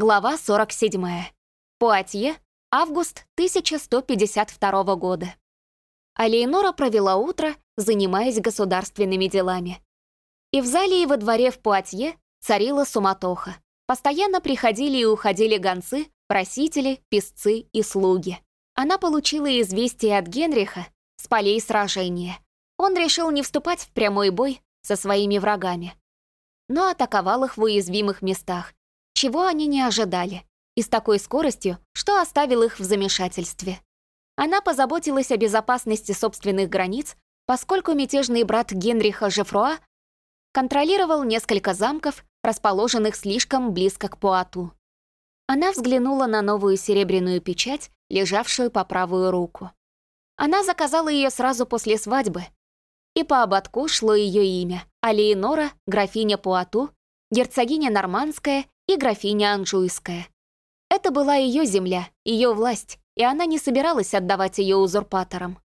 Глава 47. Пуатье, август 1152 года. Алейнора провела утро, занимаясь государственными делами. И в зале, и во дворе в Пуатье царила суматоха. Постоянно приходили и уходили гонцы, просители, песцы и слуги. Она получила известие от Генриха с полей сражения. Он решил не вступать в прямой бой со своими врагами, но атаковал их в уязвимых местах, чего они не ожидали, и с такой скоростью, что оставил их в замешательстве. Она позаботилась о безопасности собственных границ, поскольку мятежный брат Генриха Жефруа контролировал несколько замков, расположенных слишком близко к Пуату. Она взглянула на новую серебряную печать, лежавшую по правую руку. Она заказала ее сразу после свадьбы, и по ободку шло ее имя — Алиенора, графиня Пуату, герцогиня Нормандская и графиня Анжуйская. Это была ее земля, ее власть, и она не собиралась отдавать ее узурпаторам.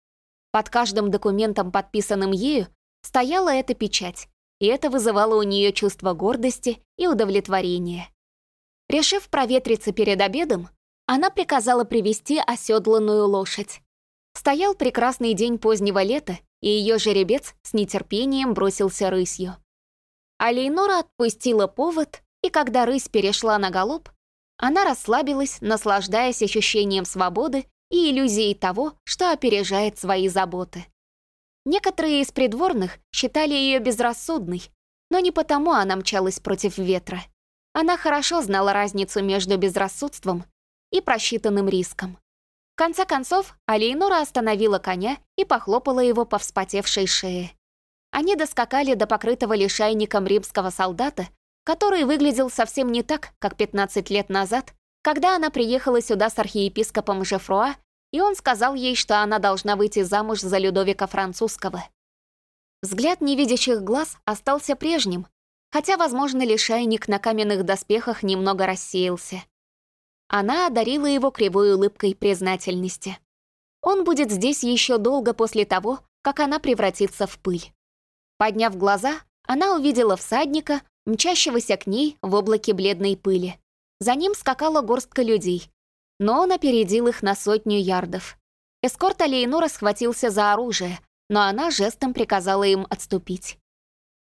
Под каждым документом, подписанным ею, стояла эта печать, и это вызывало у нее чувство гордости и удовлетворения. Решив проветриться перед обедом, она приказала привести оседланную лошадь. Стоял прекрасный день позднего лета, и ее жеребец с нетерпением бросился рысью. А Лейнора отпустила повод и когда рысь перешла на галоп, она расслабилась, наслаждаясь ощущением свободы и иллюзией того, что опережает свои заботы. Некоторые из придворных считали ее безрассудной, но не потому она мчалась против ветра. Она хорошо знала разницу между безрассудством и просчитанным риском. В конце концов, Алейнора остановила коня и похлопала его по вспотевшей шее. Они доскакали до покрытого лишайником римского солдата, который выглядел совсем не так, как 15 лет назад, когда она приехала сюда с архиепископом Жефруа, и он сказал ей, что она должна выйти замуж за Людовика Французского. Взгляд невидящих глаз остался прежним, хотя, возможно, лишайник на каменных доспехах немного рассеялся. Она одарила его кривой улыбкой признательности. Он будет здесь еще долго после того, как она превратится в пыль. Подняв глаза, она увидела всадника, мчащегося к ней в облаке бледной пыли. За ним скакала горстка людей, но он опередил их на сотню ярдов. Эскорт Алейнора схватился за оружие, но она жестом приказала им отступить.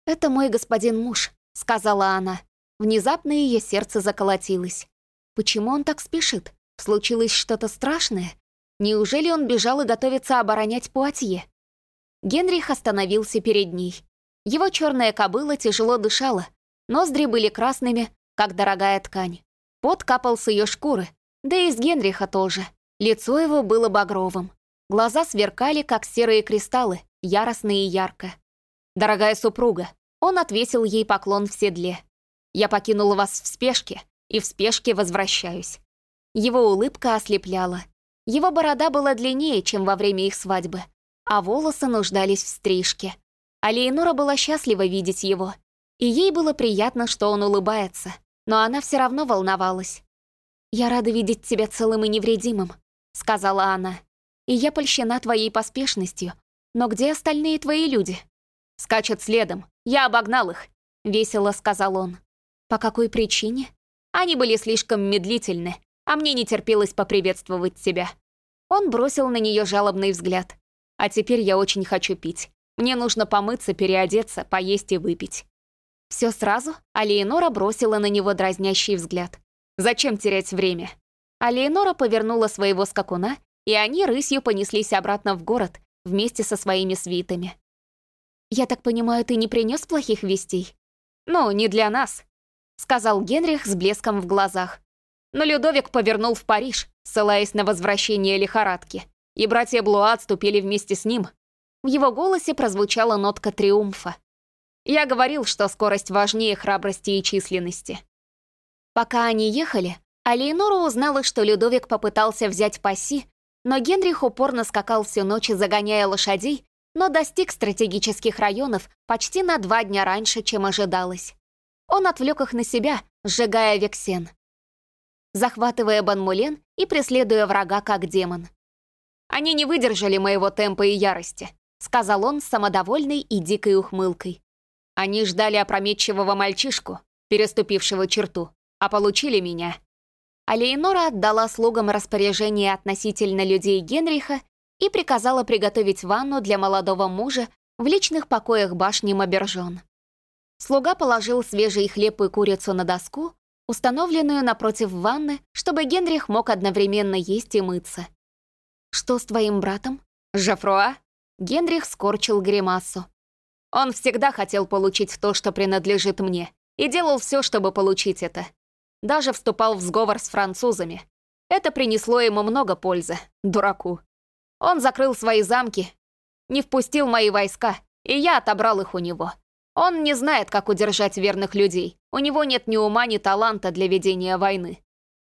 «Это мой господин муж», — сказала она. Внезапно ее сердце заколотилось. Почему он так спешит? Случилось что-то страшное? Неужели он бежал и готовится оборонять Пуатье? Генрих остановился перед ней. Его черная кобыла тяжело дышала, Ноздри были красными, как дорогая ткань. Пот капал с ее шкуры, да и с Генриха тоже. Лицо его было багровым. Глаза сверкали, как серые кристаллы, яростно и ярко. «Дорогая супруга», он отвесил ей поклон в седле. «Я покинул вас в спешке, и в спешке возвращаюсь». Его улыбка ослепляла. Его борода была длиннее, чем во время их свадьбы, а волосы нуждались в стрижке. А Лейнора была счастлива видеть его — и ей было приятно, что он улыбается, но она все равно волновалась. «Я рада видеть тебя целым и невредимым», — сказала она. «И я польщена твоей поспешностью. Но где остальные твои люди?» «Скачут следом. Я обогнал их», — весело сказал он. «По какой причине?» «Они были слишком медлительны, а мне не терпелось поприветствовать тебя». Он бросил на нее жалобный взгляд. «А теперь я очень хочу пить. Мне нужно помыться, переодеться, поесть и выпить». Все сразу Алиенора бросила на него дразнящий взгляд. «Зачем терять время?» Алиенора повернула своего скакуна, и они рысью понеслись обратно в город вместе со своими свитами. «Я так понимаю, ты не принес плохих вестей?» «Ну, не для нас», — сказал Генрих с блеском в глазах. Но Людовик повернул в Париж, ссылаясь на возвращение лихорадки, и братья Блуа отступили вместе с ним. В его голосе прозвучала нотка триумфа. Я говорил, что скорость важнее храбрости и численности. Пока они ехали, Алейнора узнала, что Людовик попытался взять пасси, но Генрих упорно скакал всю ночь, загоняя лошадей, но достиг стратегических районов почти на два дня раньше, чем ожидалось. Он отвлек их на себя, сжигая Вексен, захватывая Банмулен и преследуя врага как демон. «Они не выдержали моего темпа и ярости», — сказал он с самодовольной и дикой ухмылкой. Они ждали опрометчивого мальчишку, переступившего черту, а получили меня, а Лейнора отдала слугам распоряжение относительно людей Генриха и приказала приготовить ванну для молодого мужа в личных покоях башни Мабержон. Слуга положил свежий хлеб и курицу на доску, установленную напротив ванны, чтобы Генрих мог одновременно есть и мыться. «Что с твоим братом?» «Жафруа?» Генрих скорчил гримасу. «Он всегда хотел получить то, что принадлежит мне, и делал все, чтобы получить это. Даже вступал в сговор с французами. Это принесло ему много пользы, дураку. Он закрыл свои замки, не впустил мои войска, и я отобрал их у него. Он не знает, как удержать верных людей. У него нет ни ума, ни таланта для ведения войны.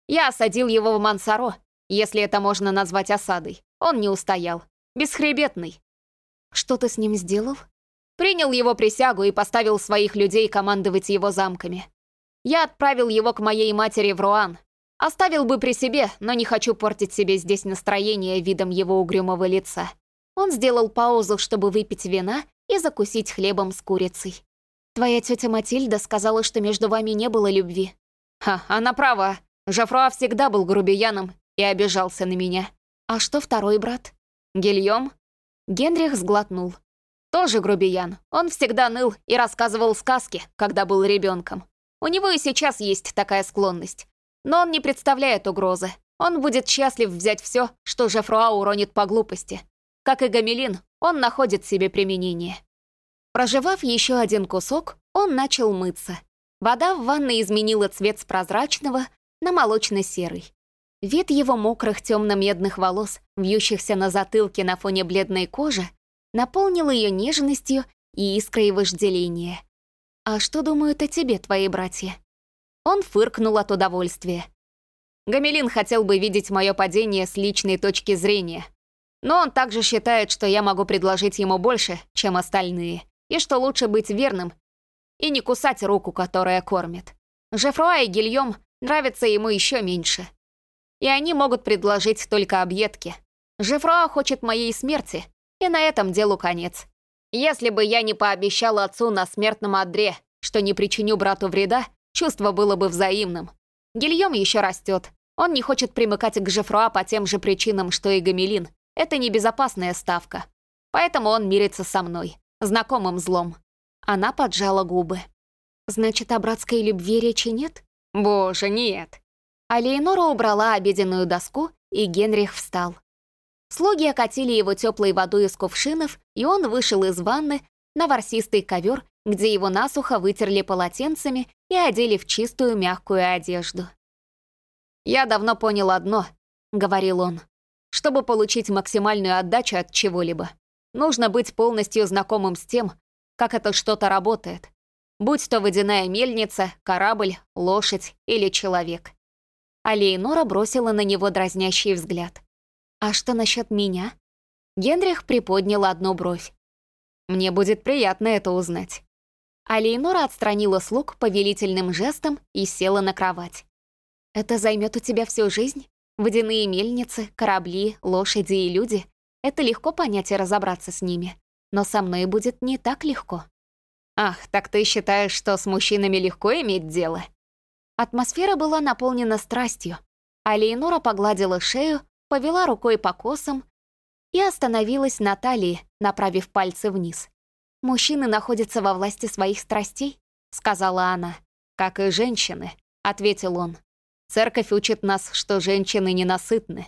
Я осадил его в Мансаро, если это можно назвать осадой. Он не устоял. Бесхребетный. Что ты с ним сделал? Принял его присягу и поставил своих людей командовать его замками. Я отправил его к моей матери в Руан. Оставил бы при себе, но не хочу портить себе здесь настроение видом его угрюмого лица. Он сделал паузу, чтобы выпить вина и закусить хлебом с курицей. «Твоя тетя Матильда сказала, что между вами не было любви». «Ха, она права. Жофруа всегда был грубияном и обижался на меня». «А что второй брат?» «Гильем?» Генрих сглотнул. «Тоже грубиян. Он всегда ныл и рассказывал сказки, когда был ребенком. У него и сейчас есть такая склонность. Но он не представляет угрозы. Он будет счастлив взять все, что Жефруа уронит по глупости. Как и Гамелин, он находит себе применение. Проживав еще один кусок, он начал мыться. Вода в ванной изменила цвет с прозрачного на молочно-серый. Вид его мокрых темно-медных волос, вьющихся на затылке на фоне бледной кожи, наполнил ее нежностью и искрой вожделения. «А что думают о тебе твои братья?» Он фыркнул от удовольствия. Гамелин хотел бы видеть мое падение с личной точки зрения, но он также считает, что я могу предложить ему больше, чем остальные, и что лучше быть верным и не кусать руку, которая кормит. Жефруа и Гильем нравятся ему еще меньше. И они могут предложить только объедки. Жефруа хочет моей смерти, и на этом делу конец. Если бы я не пообещал отцу на смертном одре, что не причиню брату вреда, чувство было бы взаимным. Гильем еще растет. Он не хочет примыкать к Жефруа по тем же причинам, что и Гамелин, это небезопасная ставка. Поэтому он мирится со мной, знакомым злом. Она поджала губы. Значит, о братской любви речи нет? Боже, нет. А Лейнора убрала обеденную доску, и Генрих встал. Слуги окатили его теплой водой из кувшинов, и он вышел из ванны на ворсистый ковер, где его насухо вытерли полотенцами и одели в чистую мягкую одежду. «Я давно понял одно», — говорил он. Чтобы получить максимальную отдачу от чего-либо, нужно быть полностью знакомым с тем, как это что-то работает. Будь то водяная мельница, корабль, лошадь или человек. А Лейнора бросила на него дразнящий взгляд. «А что насчет меня?» Генрих приподнял одну бровь. «Мне будет приятно это узнать». А отстранила слуг повелительным жестом и села на кровать. «Это займет у тебя всю жизнь?» Водяные мельницы, корабли, лошади и люди — это легко понять и разобраться с ними. Но со мной будет не так легко. Ах, так ты считаешь, что с мужчинами легко иметь дело? Атмосфера была наполнена страстью, а погладила шею, повела рукой по косам и остановилась на талии, направив пальцы вниз. «Мужчины находятся во власти своих страстей», — сказала она. «Как и женщины», — ответил он. Церковь учит нас, что женщины ненасытны.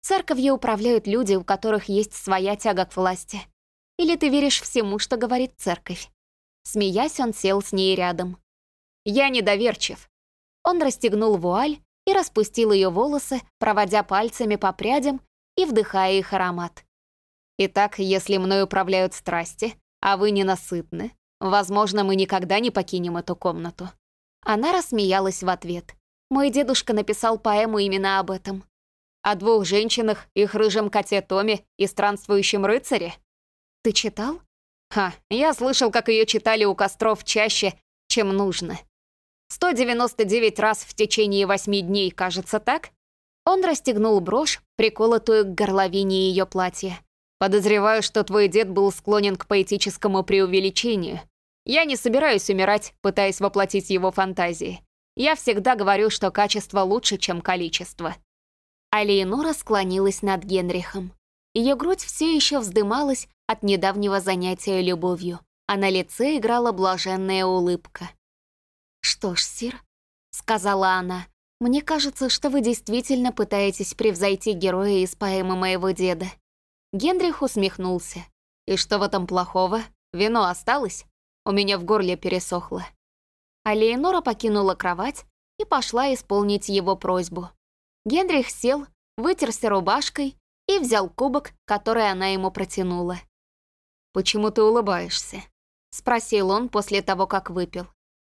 Церковью управляют люди, у которых есть своя тяга к власти. Или ты веришь всему, что говорит церковь?» Смеясь, он сел с ней рядом. «Я недоверчив». Он расстегнул вуаль и распустил ее волосы, проводя пальцами по прядям и вдыхая их аромат. «Итак, если мной управляют страсти, а вы ненасытны, возможно, мы никогда не покинем эту комнату». Она рассмеялась в ответ. Мой дедушка написал поэму именно об этом. О двух женщинах, их рыжем коте Томе и странствующем рыцаре. Ты читал? Ха, я слышал, как ее читали у костров чаще, чем нужно. 199 раз в течение восьми дней, кажется, так? Он расстегнул брошь, приколотую к горловине ее платья. Подозреваю, что твой дед был склонен к поэтическому преувеличению. Я не собираюсь умирать, пытаясь воплотить его фантазии. Я всегда говорю, что качество лучше, чем количество». Алиенора склонилась над Генрихом. Ее грудь все еще вздымалась от недавнего занятия любовью, а на лице играла блаженная улыбка. «Что ж, Сир», — сказала она, — «мне кажется, что вы действительно пытаетесь превзойти героя из поэмы моего деда». Генрих усмехнулся. «И что в этом плохого? Вино осталось? У меня в горле пересохло». А Леонора покинула кровать и пошла исполнить его просьбу. Генрих сел, вытерся рубашкой и взял кубок, который она ему протянула. «Почему ты улыбаешься?» — спросил он после того, как выпил.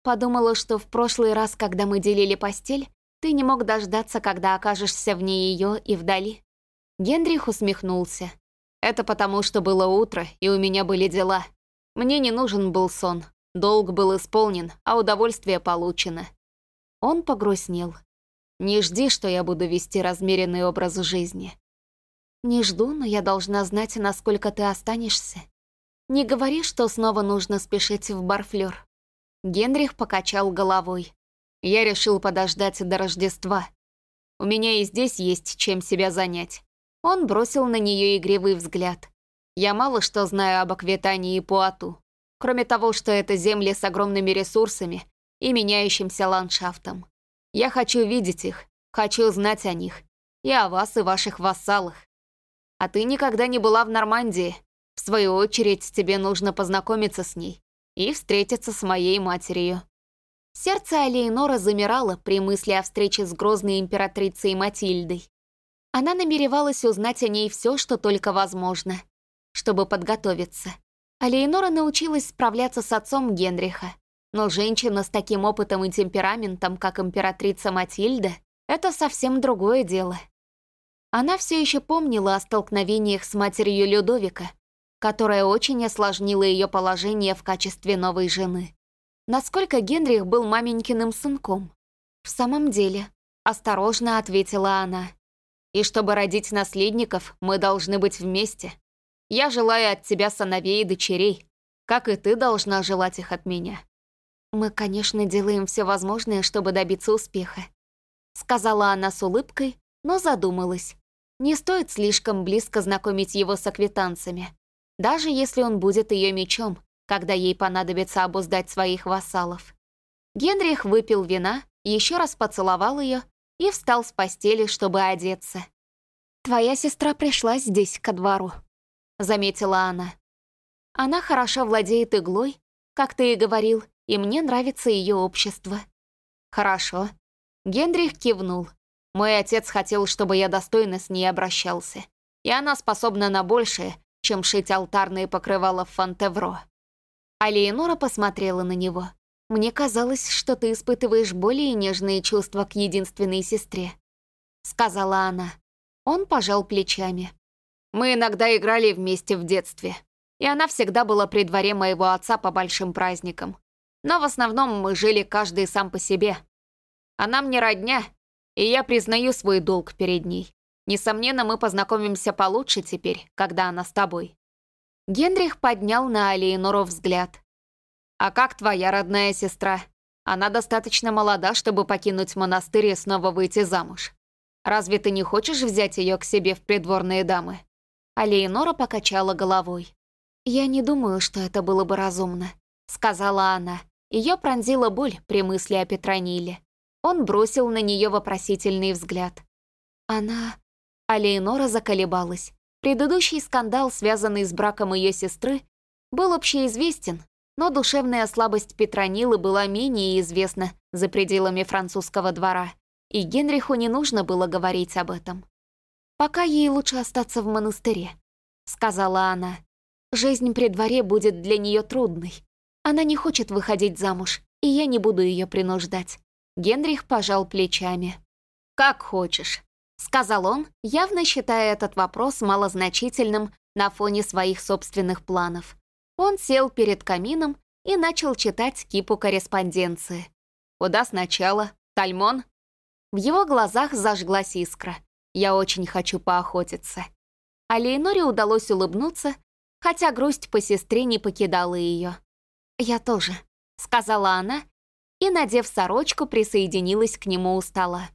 Подумала, что в прошлый раз, когда мы делили постель, ты не мог дождаться, когда окажешься вне ее и вдали. Генрих усмехнулся. Это потому, что было утро, и у меня были дела. Мне не нужен был сон. Долг был исполнен, а удовольствие получено. Он погрустнел. Не жди, что я буду вести размеренный образ жизни. Не жду, но я должна знать, насколько ты останешься. Не говори, что снова нужно спешить в Барфлёр. Генрих покачал головой. Я решил подождать до Рождества. У меня и здесь есть чем себя занять. Он бросил на нее игривый взгляд. Я мало что знаю об Аквитании и Пуату, кроме того, что это земли с огромными ресурсами и меняющимся ландшафтом. Я хочу видеть их, хочу знать о них, и о вас и ваших вассалах. А ты никогда не была в Нормандии. В свою очередь, тебе нужно познакомиться с ней и встретиться с моей матерью». Сердце Алиенора замирало при мысли о встрече с грозной императрицей Матильдой. Она намеревалась узнать о ней все, что только возможно, чтобы подготовиться. Алиенора научилась справляться с отцом Генриха, но женщина с таким опытом и темпераментом, как императрица Матильда, это совсем другое дело. Она все еще помнила о столкновениях с матерью Людовика, которая очень осложнила ее положение в качестве новой жены. Насколько Генрих был маменькиным сынком? В самом деле, осторожно ответила она. И чтобы родить наследников, мы должны быть вместе. Я желаю от тебя сыновей и дочерей, как и ты должна желать их от меня. Мы, конечно, делаем все возможное, чтобы добиться успеха. Сказала она с улыбкой, но задумалась. Не стоит слишком близко знакомить его с аквитанцами даже если он будет ее мечом, когда ей понадобится обуздать своих вассалов. Генрих выпил вина, еще раз поцеловал ее и встал с постели, чтобы одеться. «Твоя сестра пришла здесь, ко двору», — заметила она. «Она хорошо владеет иглой, как ты и говорил, и мне нравится ее общество». «Хорошо». Генрих кивнул. «Мой отец хотел, чтобы я достойно с ней обращался, и она способна на большее, чем шить алтарные покрывала в Фонтевро. А Леонора посмотрела на него. «Мне казалось, что ты испытываешь более нежные чувства к единственной сестре», — сказала она. Он пожал плечами. «Мы иногда играли вместе в детстве, и она всегда была при дворе моего отца по большим праздникам. Но в основном мы жили каждый сам по себе. Она мне родня, и я признаю свой долг перед ней. Несомненно, мы познакомимся получше теперь, когда она с тобой». Генрих поднял на Алиенору взгляд. «А как твоя родная сестра? Она достаточно молода, чтобы покинуть монастырь и снова выйти замуж. Разве ты не хочешь взять ее к себе в придворные дамы?» Алиенора покачала головой. «Я не думаю, что это было бы разумно», — сказала она. Ее пронзила боль при мысли о Петрониле. Он бросил на нее вопросительный взгляд. «Она... А Лейнора заколебалась. Предыдущий скандал, связанный с браком ее сестры, был общеизвестен, но душевная слабость Петронилы была менее известна за пределами французского двора, и Генриху не нужно было говорить об этом. «Пока ей лучше остаться в монастыре», — сказала она. «Жизнь при дворе будет для нее трудной. Она не хочет выходить замуж, и я не буду ее принуждать». Генрих пожал плечами. «Как хочешь. — сказал он, явно считая этот вопрос малозначительным на фоне своих собственных планов. Он сел перед камином и начал читать кипу корреспонденции. «Куда сначала? Тальмон?» В его глазах зажглась искра. «Я очень хочу поохотиться». А Лейноре удалось улыбнуться, хотя грусть по сестре не покидала ее. «Я тоже», — сказала она и, надев сорочку, присоединилась к нему у стола.